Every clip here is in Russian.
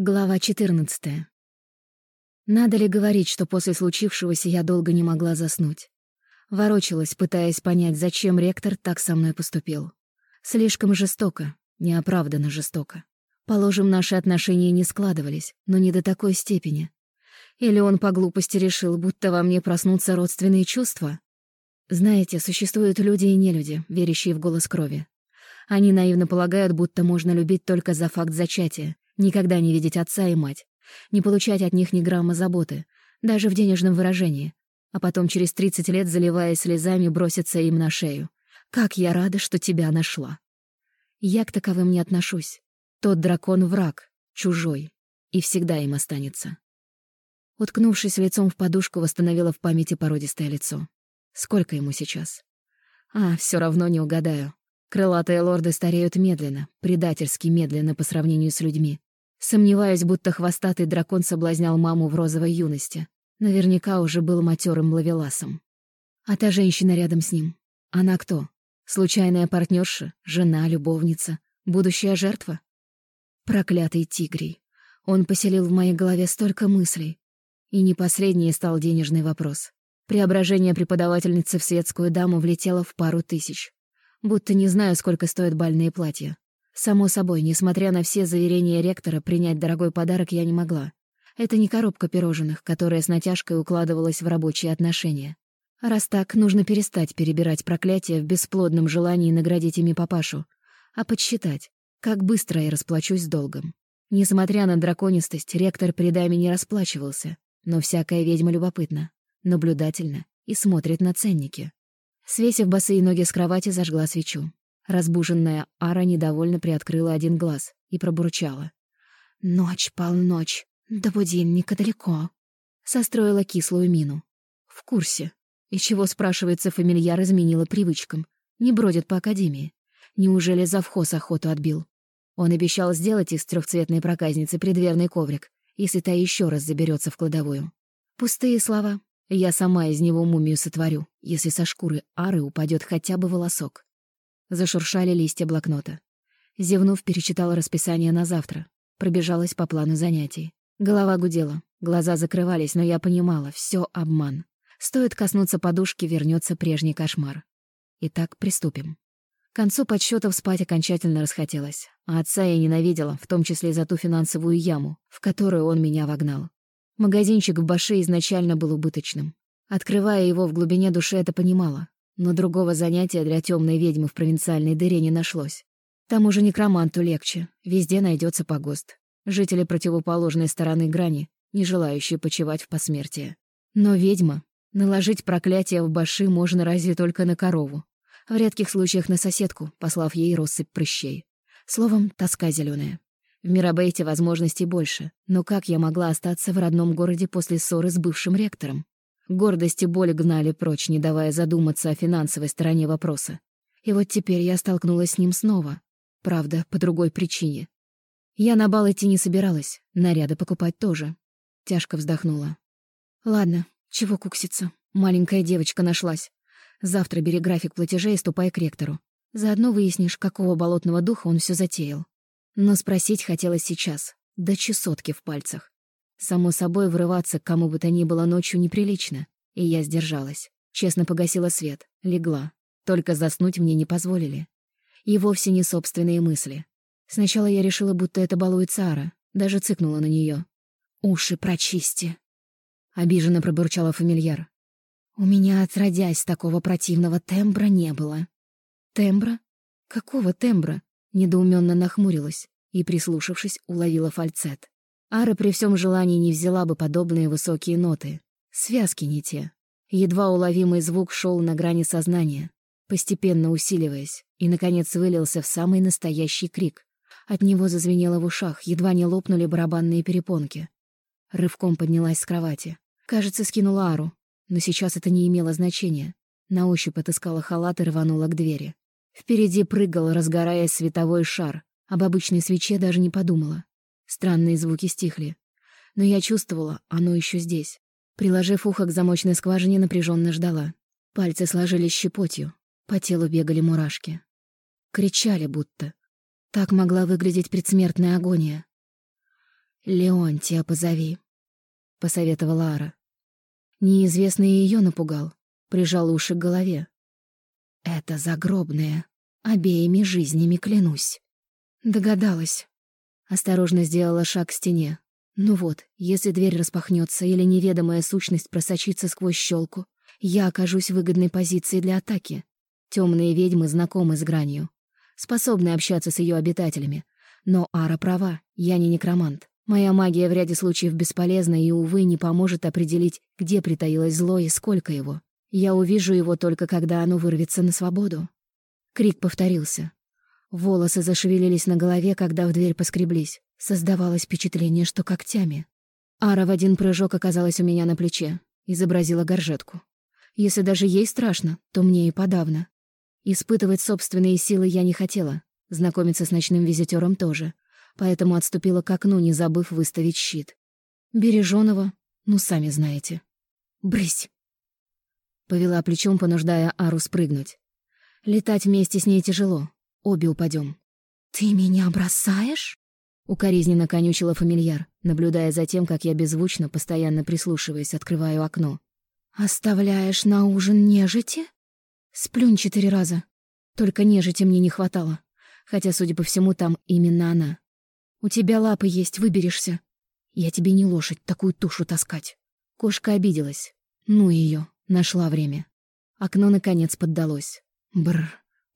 Глава 14. Надо ли говорить, что после случившегося я долго не могла заснуть? Ворочалась, пытаясь понять, зачем ректор так со мной поступил. Слишком жестоко, неоправданно жестоко. Положим, наши отношения не складывались, но не до такой степени. Или он по глупости решил, будто во мне проснутся родственные чувства? Знаете, существуют люди и нелюди, верящие в голос крови. Они наивно полагают, будто можно любить только за факт зачатия, Никогда не видеть отца и мать, не получать от них ни грамма заботы, даже в денежном выражении, а потом через 30 лет, заливаясь слезами, броситься им на шею. «Как я рада, что тебя нашла!» Я к таковым не отношусь. Тот дракон — враг, чужой, и всегда им останется. Уткнувшись лицом в подушку, восстановила в памяти породистое лицо. Сколько ему сейчас? А, все равно не угадаю. Крылатые лорды стареют медленно, предательски медленно по сравнению с людьми. Сомневаюсь, будто хвостатый дракон соблазнял маму в розовой юности. Наверняка уже был матерым лавеласом. А та женщина рядом с ним. Она кто? Случайная партнерша, жена, любовница, будущая жертва? Проклятый тигрий. Он поселил в моей голове столько мыслей. И не последний стал денежный вопрос. Преображение преподавательницы в светскую даму влетело в пару тысяч. Будто не знаю, сколько стоят бальные платья. Само собой, несмотря на все заверения ректора, принять дорогой подарок я не могла. Это не коробка пирожных, которая с натяжкой укладывалась в рабочие отношения. Раз так, нужно перестать перебирать проклятия в бесплодном желании наградить ими папашу, а подсчитать, как быстро я расплачусь с долгом. Несмотря на драконистость, ректор предами не расплачивался, но всякая ведьма любопытна, наблюдательна и смотрит на ценники. Свесив босые ноги с кровати, зажгла свечу. Разбуженная Ара недовольно приоткрыла один глаз и пробурчала. «Ночь, полночь, до будильника далеко». Состроила кислую мину. «В курсе. И чего, спрашивается, фамильяр изменила привычкам? Не бродит по академии. Неужели завхоз охоту отбил? Он обещал сделать из трехцветной проказницы предверный коврик, если та еще раз заберется в кладовую. Пустые слова. Я сама из него мумию сотворю, если со шкуры ары упадет хотя бы волосок. Зашуршали листья блокнота. Зевнув, перечитала расписание на завтра. Пробежалась по плану занятий. Голова гудела, глаза закрывались, но я понимала, все обман. Стоит коснуться подушки, вернется прежний кошмар. Итак, приступим. К концу подсчетов спать окончательно расхотелось, а отца я ненавидела, в том числе за ту финансовую яму, в которую он меня вогнал. Магазинчик в Баше изначально был убыточным. Открывая его в глубине души, это понимала. Но другого занятия для темной ведьмы в провинциальной дыре не нашлось. Тому же некроманту легче, везде найдется погост. Жители противоположной стороны грани, не желающие почивать в посмертие. Но ведьма, наложить проклятие в баши можно разве только на корову. В редких случаях на соседку, послав ей россыпь прыщей. Словом, тоска зеленая. В Мирабейте возможностей больше, но как я могла остаться в родном городе после ссоры с бывшим ректором? Гордость и боль гнали прочь, не давая задуматься о финансовой стороне вопроса. И вот теперь я столкнулась с ним снова. Правда, по другой причине. Я на бал идти не собиралась, наряды покупать тоже. Тяжко вздохнула. Ладно, чего кукситься. Маленькая девочка нашлась. Завтра бери график платежей и ступай к ректору. Заодно выяснишь, какого болотного духа он все затеял. Но спросить хотелось сейчас, до чесотки в пальцах. Само собой, врываться к кому бы то ни было ночью неприлично, и я сдержалась. Честно погасила свет, легла. Только заснуть мне не позволили. И вовсе не собственные мысли. Сначала я решила, будто это балует Сара, даже цыкнула на нее. «Уши прочисти!» Обиженно пробурчала фамильяр. «У меня, отродясь, такого противного тембра не было». «Тембра? Какого тембра?» Недоуменно нахмурилась и, прислушавшись, уловила фальцет. Ара при всем желании не взяла бы подобные высокие ноты. Связки не те. Едва уловимый звук шел на грани сознания, постепенно усиливаясь, и, наконец, вылился в самый настоящий крик. От него зазвенело в ушах, едва не лопнули барабанные перепонки. Рывком поднялась с кровати. Кажется, скинула Ару, но сейчас это не имело значения. На ощупь отыскала халат и рванула к двери. Впереди прыгал, разгораясь световой шар. Об обычной свече даже не подумала. Странные звуки стихли. Но я чувствовала, оно еще здесь. Приложив ухо к замочной скважине, напряженно ждала. Пальцы сложились щепотью. По телу бегали мурашки. Кричали будто. Так могла выглядеть предсмертная агония. «Леонтия позови», — посоветовала Ара. Неизвестный ее напугал, прижал уши к голове. «Это загробное. Обеими жизнями клянусь». Догадалась. Осторожно сделала шаг к стене. Ну вот, если дверь распахнется или неведомая сущность просочится сквозь щелку, я окажусь в выгодной позиции для атаки. Темные ведьмы знакомы с гранью, способны общаться с ее обитателями. Но Ара права, я не некромант. Моя магия в ряде случаев бесполезна и, увы, не поможет определить, где притаилось зло и сколько его. Я увижу его только когда оно вырвется на свободу. Крик повторился. Волосы зашевелились на голове, когда в дверь поскреблись. Создавалось впечатление, что когтями. Ара в один прыжок оказалась у меня на плече, изобразила горжетку. Если даже ей страшно, то мне и подавно. Испытывать собственные силы я не хотела, знакомиться с ночным визитёром тоже поэтому отступила к окну, не забыв выставить щит. Бережёного, ну, сами знаете. «Брысь!» Повела плечом, понуждая Ару спрыгнуть. Летать вместе с ней тяжело, обе упадём. «Ты меня бросаешь?» Укоризненно конючила фамильяр, наблюдая за тем, как я беззвучно, постоянно прислушиваясь, открываю окно. «Оставляешь на ужин нежити?» «Сплюнь четыре раза. Только нежити мне не хватало. Хотя, судя по всему, там именно она. У тебя лапы есть, выберешься. Я тебе не лошадь такую тушу таскать. Кошка обиделась. Ну ее, нашла время. Окно, наконец, поддалось. Бр,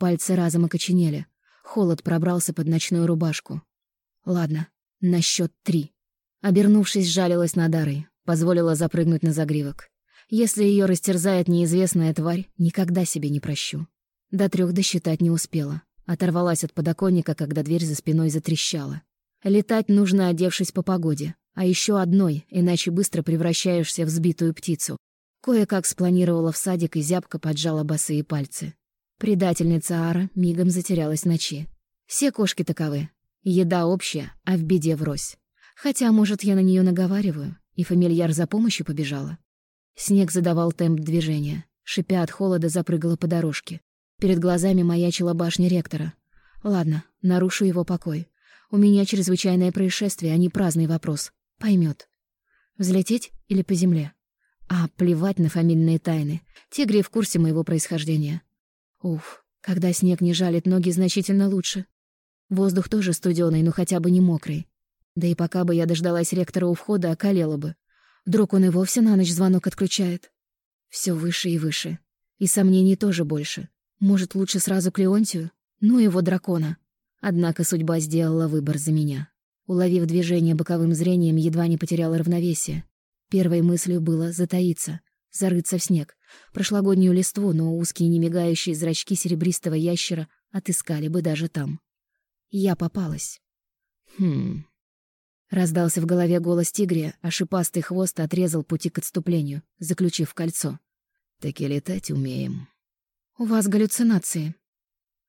пальцы разом окоченели. Холод пробрался под ночную рубашку. Ладно, на счет три. Обернувшись, жалилась на Дарой, позволила запрыгнуть на загривок. Если ее растерзает неизвестная тварь, никогда себе не прощу. До трех досчитать не успела. Оторвалась от подоконника, когда дверь за спиной затрещала. Летать нужно, одевшись по погоде, а еще одной, иначе быстро превращаешься в сбитую птицу. Кое-как спланировала в садик и зябко поджала босые пальцы. Предательница Ара мигом затерялась ночи. Все кошки таковы. Еда общая, а в беде врозь. Хотя, может, я на нее наговариваю, и фамильяр за помощью побежала. Снег задавал темп движения. Шипя от холода, запрыгала по дорожке. Перед глазами маячила башня ректора. Ладно, нарушу его покой. У меня чрезвычайное происшествие, а не праздный вопрос. Поймет. Взлететь или по земле? А, плевать на фамильные тайны. Тигри в курсе моего происхождения. Уф, когда снег не жалит ноги, значительно лучше. Воздух тоже студеный, но хотя бы не мокрый. Да и пока бы я дождалась ректора у входа, околела бы. Вдруг он и вовсе на ночь звонок отключает. Все выше и выше. И сомнений тоже больше. Может, лучше сразу к Леонтию? Ну его дракона. Однако судьба сделала выбор за меня. Уловив движение боковым зрением, едва не потеряла равновесие. Первой мыслью было затаиться, зарыться в снег. Прошлогоднюю листву, но узкие немигающие зрачки серебристого ящера отыскали бы даже там. Я попалась. Хм. Раздался в голове голос тигря, а шипастый хвост отрезал пути к отступлению, заключив кольцо. «Таки летать умеем». «У вас галлюцинации».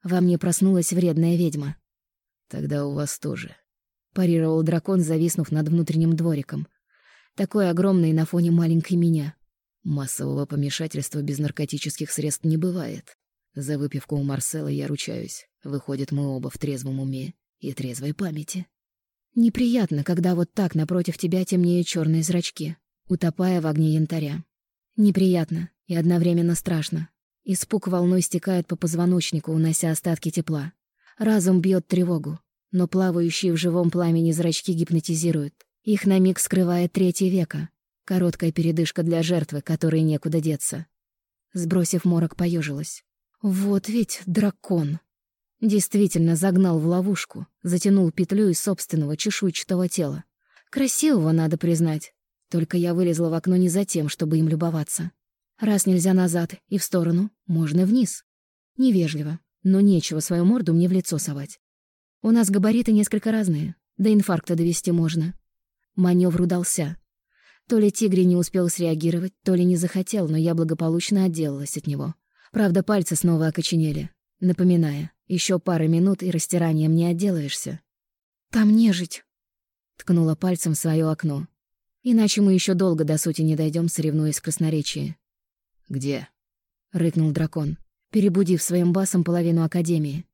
Во мне проснулась вредная ведьма. Тогда у вас тоже. Парировал дракон, зависнув над внутренним двориком. Такой огромный на фоне маленькой меня. Массового помешательства без наркотических средств не бывает. За выпивку у Марсела я ручаюсь. Выходит, мы оба в трезвом уме и трезвой памяти. Неприятно, когда вот так напротив тебя темнеют черные зрачки, утопая в огне янтаря. Неприятно и одновременно страшно. Испуг волной стекает по позвоночнику, унося остатки тепла. Разум бьет тревогу, но плавающие в живом пламени зрачки гипнотизируют. Их на миг скрывает третье века. Короткая передышка для жертвы, которой некуда деться. Сбросив морок, поежилась. Вот ведь дракон. Действительно загнал в ловушку, затянул петлю из собственного чешуйчатого тела. Красивого, надо признать. Только я вылезла в окно не за тем, чтобы им любоваться. Раз нельзя назад и в сторону, можно вниз. Невежливо, но нечего свою морду мне в лицо совать. У нас габариты несколько разные, до инфаркта довести можно. Маневр удался. То ли тигри не успел среагировать, то ли не захотел, но я благополучно отделалась от него. Правда, пальцы снова окоченели, напоминая, еще пара минут и растиранием не отделаешься. «Там нежить!» — ткнула пальцем в свое окно. «Иначе мы еще долго до сути не дойдем, соревнуясь в красноречии». «Где?» — рыкнул дракон перебудив своим басом половину Академии.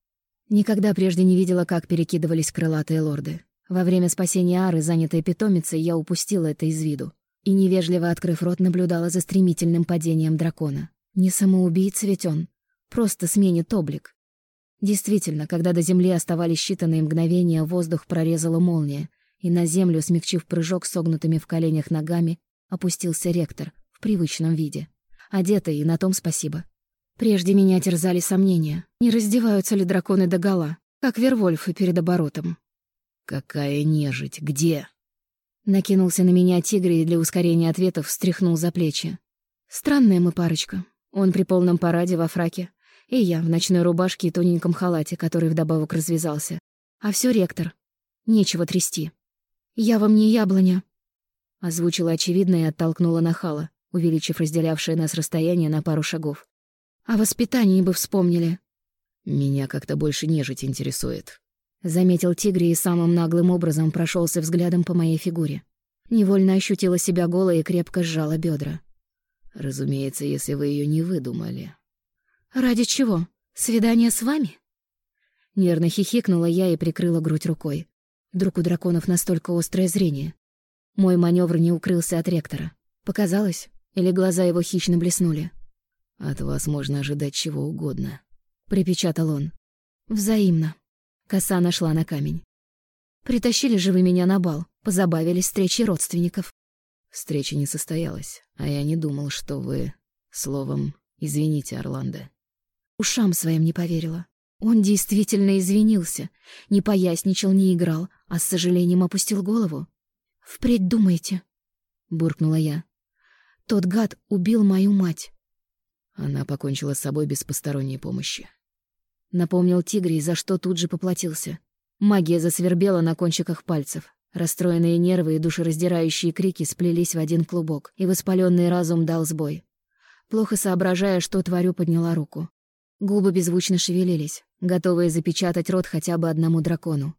Никогда прежде не видела, как перекидывались крылатые лорды. Во время спасения Ары, занятой питомицей, я упустила это из виду. И, невежливо открыв рот, наблюдала за стремительным падением дракона. Не самоубийца ведь он. Просто сменит облик. Действительно, когда до земли оставались считанные мгновения, воздух прорезала молния, и на землю, смягчив прыжок согнутыми в коленях ногами, опустился ректор в привычном виде. Одетый, и на том спасибо. Прежде меня терзали сомнения, не раздеваются ли драконы догола, как Вервольфы перед оборотом. «Какая нежить! Где?» Накинулся на меня тигр и для ускорения ответов встряхнул за плечи. Странная мы парочка. Он при полном параде во фраке, и я в ночной рубашке и тоненьком халате, который вдобавок развязался. А все ректор. Нечего трясти. «Я вам не яблоня», — озвучила очевидно и оттолкнула нахала, увеличив разделявшее нас расстояние на пару шагов. «О воспитании бы вспомнили». «Меня как-то больше нежить интересует», Заметил тигри и самым наглым образом прошелся взглядом по моей фигуре. Невольно ощутила себя голой и крепко сжала бедра. Разумеется, если вы ее не выдумали. Ради чего? Свидание с вами? Нервно хихикнула я и прикрыла грудь рукой. Вдруг у драконов настолько острое зрение. Мой маневр не укрылся от ректора. Показалось? Или глаза его хищно блеснули? «От вас можно ожидать чего угодно», — припечатал он. «Взаимно». Коса нашла на камень. Притащили же вы меня на бал, позабавились встречей родственников. Встреча не состоялась, а я не думал, что вы... Словом, извините, Орландо. Ушам своим не поверила. Он действительно извинился, не поясничал, не играл, а с сожалением опустил голову. «Впредь думайте», — буркнула я. «Тот гад убил мою мать». Она покончила с собой без посторонней помощи. Напомнил тигре, за что тут же поплатился. Магия засвербела на кончиках пальцев. Расстроенные нервы и душераздирающие крики сплелись в один клубок, и воспаленный разум дал сбой. Плохо соображая, что творю, подняла руку. Губы беззвучно шевелились, готовые запечатать рот хотя бы одному дракону.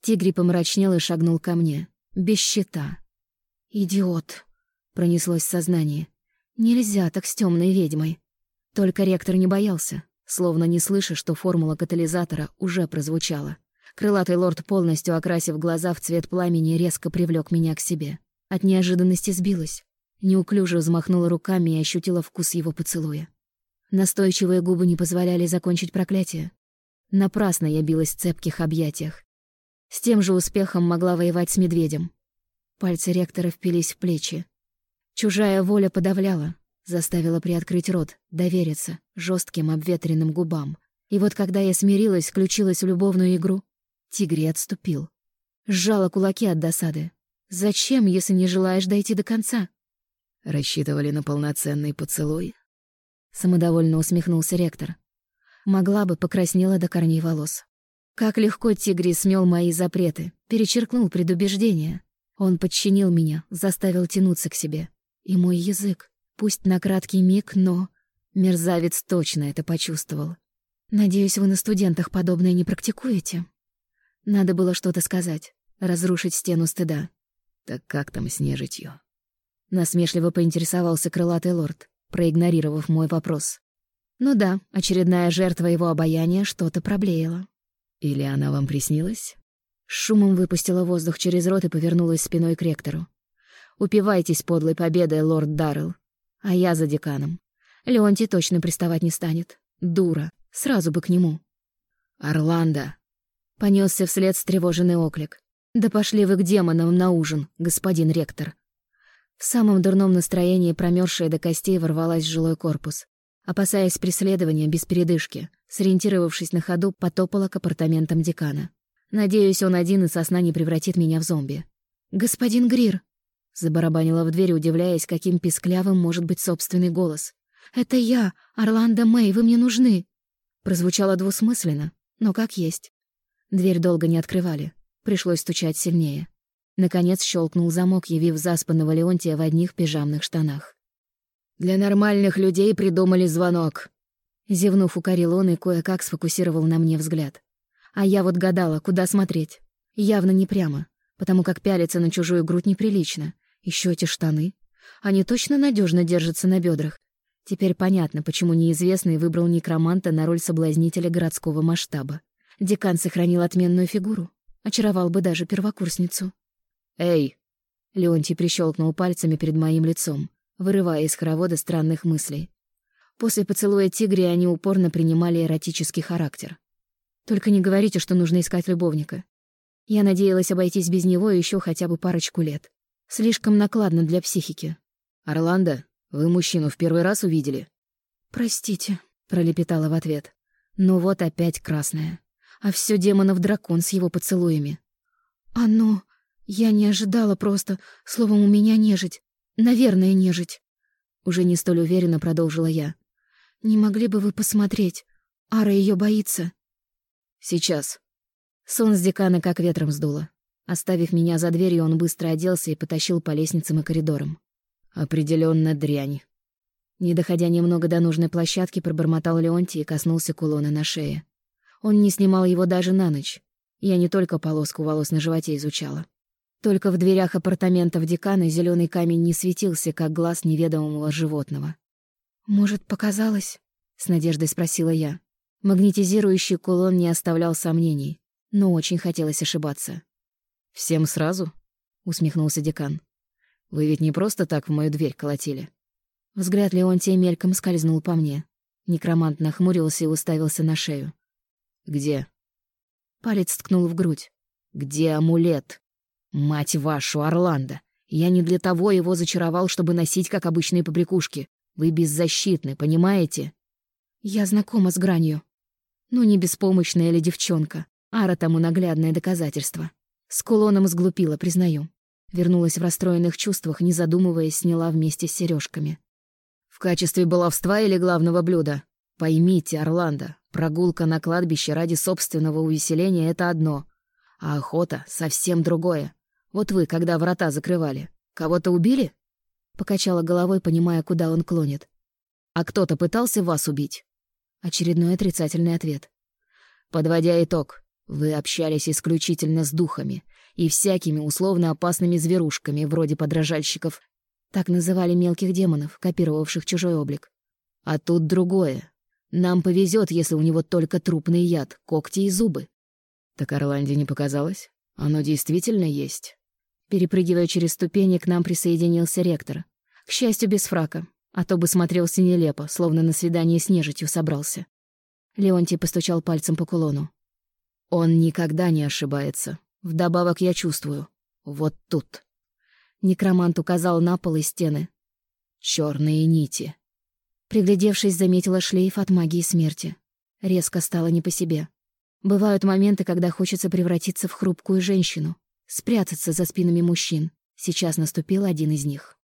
Тигри помрачнел и шагнул ко мне. Без щита. «Идиот!» — пронеслось в сознание. «Нельзя так с темной ведьмой». Только ректор не боялся словно не слыша, что формула катализатора уже прозвучала. Крылатый лорд, полностью окрасив глаза в цвет пламени, резко привлек меня к себе. От неожиданности сбилась. Неуклюже взмахнула руками и ощутила вкус его поцелуя. Настойчивые губы не позволяли закончить проклятие. Напрасно я билась в цепких объятиях. С тем же успехом могла воевать с медведем. Пальцы ректора впились в плечи. Чужая воля подавляла, Заставила приоткрыть рот, довериться жестким обветренным губам. И вот когда я смирилась, включилась в любовную игру, Тигри отступил. Сжала кулаки от досады. «Зачем, если не желаешь дойти до конца?» «Рассчитывали на полноценный поцелуй?» Самодовольно усмехнулся ректор. Могла бы, покраснела до корней волос. Как легко Тигри смел мои запреты, перечеркнул предубеждения. Он подчинил меня, заставил тянуться к себе. И мой язык. Пусть на краткий миг, но... Мерзавец точно это почувствовал. Надеюсь, вы на студентах подобное не практикуете? Надо было что-то сказать, разрушить стену стыда. Так как там с нежитью? Насмешливо поинтересовался крылатый лорд, проигнорировав мой вопрос. Ну да, очередная жертва его обаяния что-то проблеяла. Или она вам приснилась? Шумом выпустила воздух через рот и повернулась спиной к ректору. «Упивайтесь подлой победой, лорд Даррелл. А я за деканом. Леонтий точно приставать не станет. Дура. Сразу бы к нему. «Орландо!» Понесся вслед встревоженный оклик. «Да пошли вы к демонам на ужин, господин ректор!» В самом дурном настроении промерзшая до костей ворвалась в жилой корпус. Опасаясь преследования без передышки, сориентировавшись на ходу, потопала к апартаментам декана. Надеюсь, он один и сосна не превратит меня в зомби. «Господин Грир!» Забарабанила в дверь, удивляясь, каким писклявым может быть собственный голос. «Это я, Орландо Мэй, вы мне нужны!» Прозвучало двусмысленно, но как есть. Дверь долго не открывали. Пришлось стучать сильнее. Наконец щелкнул замок, явив заспанного Леонтия в одних пижамных штанах. «Для нормальных людей придумали звонок!» Зевнув, укорил он и кое-как сфокусировал на мне взгляд. А я вот гадала, куда смотреть. Явно не прямо, потому как пялиться на чужую грудь неприлично. Еще эти штаны. Они точно надежно держатся на бедрах. Теперь понятно, почему неизвестный выбрал некроманта на роль соблазнителя городского масштаба. Декан сохранил отменную фигуру. Очаровал бы даже первокурсницу. «Эй!» Леонтий прищелкнул пальцами перед моим лицом, вырывая из хоровода странных мыслей. После поцелуя тигри они упорно принимали эротический характер. Только не говорите, что нужно искать любовника. Я надеялась обойтись без него еще хотя бы парочку лет. Слишком накладно для психики. «Орландо, вы мужчину в первый раз увидели?» «Простите», — пролепетала в ответ. «Ну вот опять красная. А все демонов дракон с его поцелуями». «Оно...» Я не ожидала просто. Словом, у меня нежить. Наверное, нежить. Уже не столь уверенно продолжила я. Не могли бы вы посмотреть? Ара ее боится. Сейчас. Сон с декана как ветром сдуло. Оставив меня за дверью, он быстро оделся и потащил по лестницам и коридорам. Определенно дрянь. Не доходя немного до нужной площадки, пробормотал Леонтий и коснулся кулона на шее. Он не снимал его даже на ночь. Я не только полоску волос на животе изучала. Только в дверях апартаментов декана зеленый камень не светился, как глаз неведомого животного. «Может, показалось?» — с надеждой спросила я. Магнетизирующий кулон не оставлял сомнений, но очень хотелось ошибаться. «Всем сразу?» — усмехнулся декан. «Вы ведь не просто так в мою дверь колотили?» Взгляд Леонтия мельком скользнул по мне. Некромант нахмурился и уставился на шею. «Где?» Палец ткнул в грудь. «Где амулет?» Мать вашу, Орландо! Я не для того его зачаровал, чтобы носить, как обычные побрякушки. Вы беззащитны, понимаете? Я знакома с гранью. Ну, не беспомощная или девчонка. Ара тому наглядное доказательство. С кулоном сглупила, признаю. Вернулась в расстроенных чувствах, не задумываясь, сняла вместе с сережками. В качестве баловства или главного блюда? Поймите, Орландо, прогулка на кладбище ради собственного увеселения — это одно, а охота — совсем другое. Вот вы, когда врата закрывали, кого-то убили?» Покачала головой, понимая, куда он клонит. «А кто-то пытался вас убить?» Очередной отрицательный ответ. «Подводя итог, вы общались исключительно с духами и всякими условно опасными зверушками, вроде подражальщиков. Так называли мелких демонов, копировавших чужой облик. А тут другое. Нам повезет, если у него только трупный яд, когти и зубы». «Так Орланде не показалось? Оно действительно есть?» Перепрыгивая через ступени, к нам присоединился ректор. К счастью, без фрака, а то бы смотрелся нелепо, словно на свидание с нежитью собрался. Леонтий постучал пальцем по кулону. «Он никогда не ошибается. Вдобавок я чувствую. Вот тут». Некромант указал на пол и стены. Черные нити». Приглядевшись, заметила шлейф от магии смерти. Резко стало не по себе. Бывают моменты, когда хочется превратиться в хрупкую женщину, спрятаться за спинами мужчин. Сейчас наступил один из них.